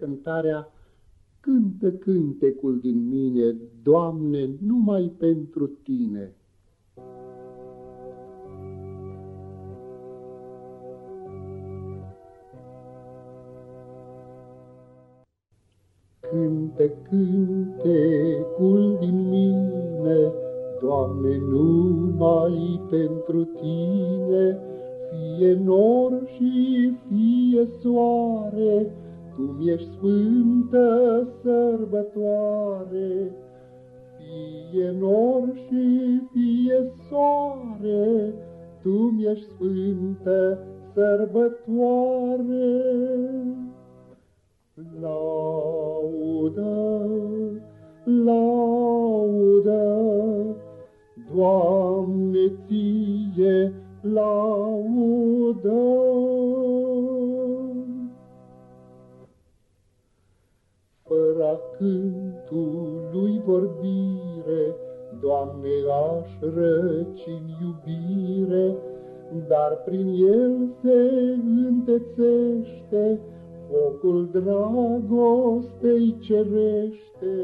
cântarea Cântă cântecul din mine, Doamne, numai pentru Tine. Cântă cântecul din mine, Doamne, numai pentru Tine, fie nor și fie soare, Tu mi-ești sfântă sărbătoare. Fie nor și fie soare, Tu mi-ești sfântă sărbătoare. Laudă, laudă, Doamne, Ție laudă. Fără cântului vorbire, Doamne, aș răci în iubire, dar prin el se întețește focul dragostei cerește,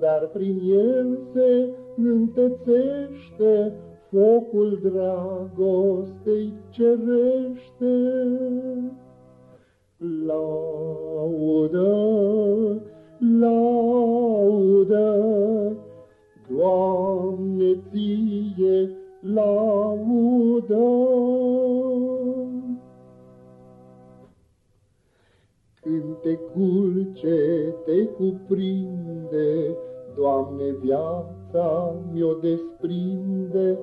dar prin el se întețește focul dragostei cerește. Laudă, laudă, laudă. Cântecul ce te cuprinde, Doamne, viața mi-o desprinde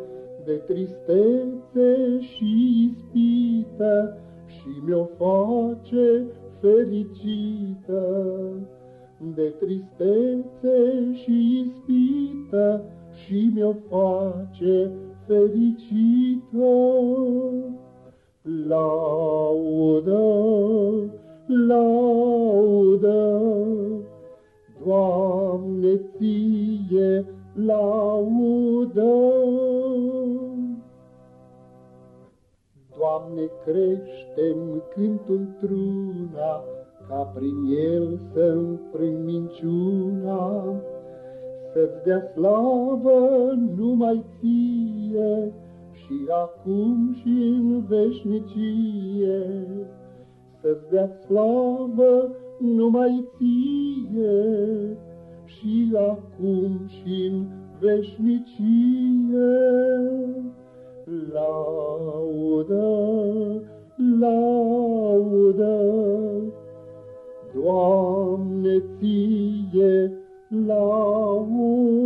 de tristețe și ispită și mi-o face fericită. De tristețe și ispită și mi-o face fericită. Laudă, laudă, Doamne, ție laudă. Doamne, crește-mi cântul truna, ca prin el să-mi prind minciuna, Să-ți dea slavă numai ție, și acum și în veșnicie. Să-ți dea slavă numai ție, și acum și în veșnicie. Laudă, laudă, Doamne, ție laudă.